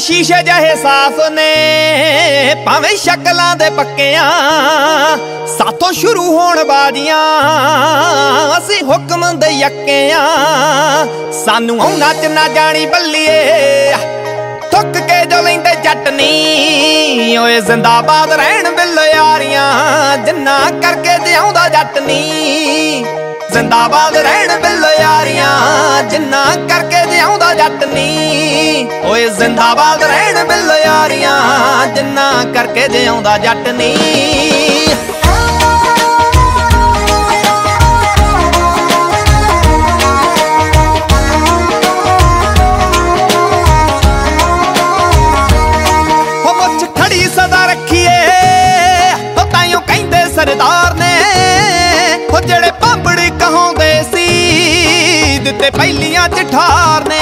ਸ਼ੀਸ਼ੇ ਜਿਹੇ ਸਾਫ਼ ਨੇ, ਭਾਵੇਂ ਸ਼ਕਲਾਂ ਦੇ ਪੱਕਿਆਂ, ਸਾਥੋਂ ਸ਼ੁਰੂ ਹੋਣ ਬਾਜੀਆਂ ਅਸੀਂ ਹੁਕਮ ਦੇ ਯੱਕਿਆਂ। ਸਾਨੂੰ ਆਉ ਨੱਚ ਨਾ ਜਾਣੀ ਬੱਲੀਏ, ਥੁੱਕ ਕੇ ਜੋ ਲੈਂਦੇ ਚਟਨੀ ਓਏ ਜ਼ਿੰਦਾਬਾਦ ਰਹਿਣ ਬਿੱਲ ਯਾਰੀਆਂ, ਜਿੰਨਾ ਕਰਕੇ ਜਿਉਂਦਾ ਜੱਟ ਨੀ ਜ਼ਿੰਦਾਬਾਦ ਰਹਿਣ ਬਿੱਲ ਯਾਰੀਆਂ, ਜਿੰਨਾ ਕਰਕੇ ਜਿਉਂਦਾ ਜੱਟ ਨੀ ਓਏ ਜ਼ਿੰਦਾਬਾਦ ਰਹਿਣ ਬਿੱਲ ਯਾਰੀਆਂ, ਜਿੰਨਾ ਕਰਕੇ ਜਿਉਂਦਾ ਜੱਟ ਨਹੀਂ ਖੜੀ ਸਦਾ ਰੱਖੀਏ ਹੋ ਤਾਈਓ ਕਹਿੰਦੇ ਸਰਦਾਰ ਨੇ ਸੀ ਪਹਿਲੀਆਂ ਚ ਨੇ।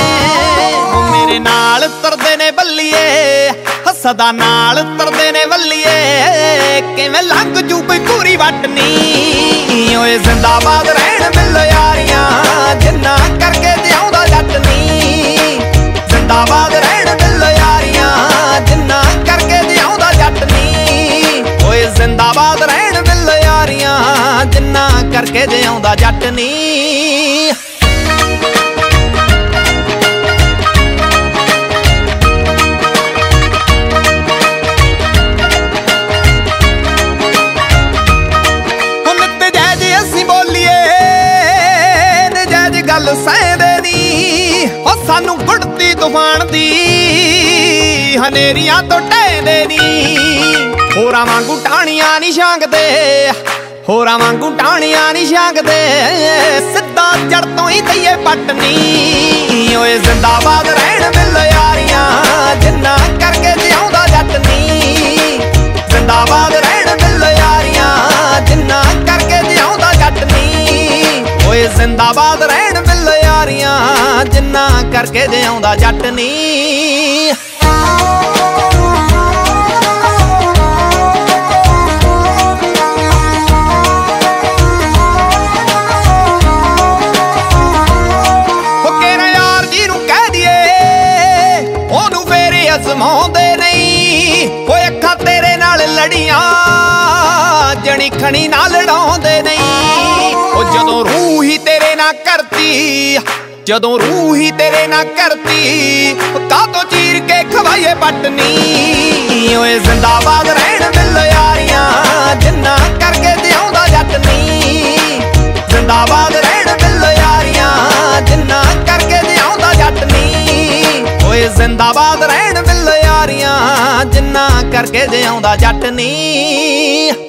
ਹੋ ਮੇਰੇ ਨਾਲ ਤਰਦੇ ਨੇ ਬੱਲੀਏ, ਹੱਸਦਾ ਨਾਲ ਤਰਦੇ ਨੇ ਬੱਲੀਏ। ਕਿਵੇਂ ਲੰਘ ਜੂ ਕੋਈ ਪੂਰੀ ਵਟਨੀ ਓਏ ਜ਼ਿੰਦਾਬਾਦ ਰਹਿਣ ਮਿਲ ਯਾਰੀਆਂ, ਜਿੰਨਾ ਕਰਕੇ ਜਿਉਂਦਾ ਜੱਟ ਨੀ। ਜ਼ਿੰਦਾਬਾਦ ਰਹਿਣ ਮਿਲ ਯਾਰੀਆਂ, ਜਿੰਨਾ ਕਰਕੇ ਜਿਉਂਦਾ ਜੱਟ ਨੀ। ਓਏ ਜ਼ਿੰਦਾਬਾਦ ਰਹਿਣ ਬਿੱਲ ਯਾਰੀਆਂ, ਜਿੰਨਾ ਕਰਕੇ ਜਿਉਂਦਾ ਜੱਟ ਨੀ। ਗੱਲ ਸਹਿਦੇ ਨਹੀਂ ਉਹ ਸਾਨੂੰ ਗੁੜਤੀ ਤੂਫਾਨ ਦੀ। ਹਨੇਰੀਆਂ ਤੋਂ ਟਹਿਦੇ ਨਹੀਂ ਹੋਰਾਂ ਵਾਂਗੂ ਟਾਣੀਆਂ ਨਹੀਂ ਛਾਂਗਦੇ। ਹੋਰਾਂ ਵਾਂਗੂ ਟਾਣੀਆਂ ਨਹੀਂ ਛਾਂਗਦੇ। ਸਿੱਧਾ ਜੜ ਤੋਂ ਹੀ ਦਈਏ ਪਟਨੀ ਓਏ ਜ਼ਿੰਦਾਬਾਦ ਰਹਿਣ ਮਿਲ ਯਾਰੀਆਂ। ਜਿੰਨਾ ਕਰਕੇ ਜਿਉਂਦਾ ਜੱਟ ਨੀ। ਜ਼ਿੰਦਾਬਾਦ ਰਹਿਣ ਮਿਲ ਯਾਰੀਆਂ। ਜਿੰਨਾ ਕਰਕੇ ਜਿਉਂਦਾ ਜੱਟ ਨੀ। ਓਏ ਜ਼ਿੰਦਾਬਾਦ ਰਹਿਣ ਬਿੱਲ ਯਾਰੀਆਂ ਜਿੰਨਾ ਕਰਕੇ ਜਿਉਂਦਾ ਜੱਟ ਨੀ। ਹੋ ਯਾਰ ਜੀ ਨੂੰ ਕਹਿ ਦਈਏ, ਉਹਨੂੰ ਫੇਰ ਅਜ਼ਮਾਉਂਦੇ ਨਹੀਂ। ਓਏ ਅੱਖਾਂ ਤੇਰੇ ਨਾਲ ਲੜੀਆਂ, ਜਣੀ ਖਣੀ ਨਾਲ ਲੜਾਉਂਦੇ ਨਹੀਂ। ਜਦੋਂ ਰੂਹ ਹੀ ਤੇਰੇ ਨਾਲ ਕਰਤੀ, ਜਦੋਂ ਰੂਹ ਹੀ ਤੇਰੇ ਨਾਲ ਕਰਤੀ ਕਾਤੋਂ ਚੀਰ ਕੇ ਖਵਾਈਏ ਪਟਨੀ? ਓਏ ਜ਼ਿੰਦਾਬਾਦ ਰਹਿਣ ਬਿੱਲ ਯਾਰੀਆਂ, ਜਿੰਨਾ ਕਰਕੇ ਜਿਉਂਦਾ ਜੱਟ ਨੀ। ਜ਼ਿੰਦਾਬਾਦ ਰਹਿਣ ਬਿੱਲ ਯਾਰੀਆਂ, ਜਿੰਨਾ ਕਰਕੇ ਜਿਉਂਦਾ ਜੱਟ ਨੀ। ਓਏ ਜ਼ਿੰਦਾਬਾਦ ਰਹਿਣ ਬਿੱਲ ਯਾਰੀਆਂ, ਜਿੰਨਾ ਕਰਕੇ ਜਿਉਂਦਾ ਜੱਟ ਨੀ।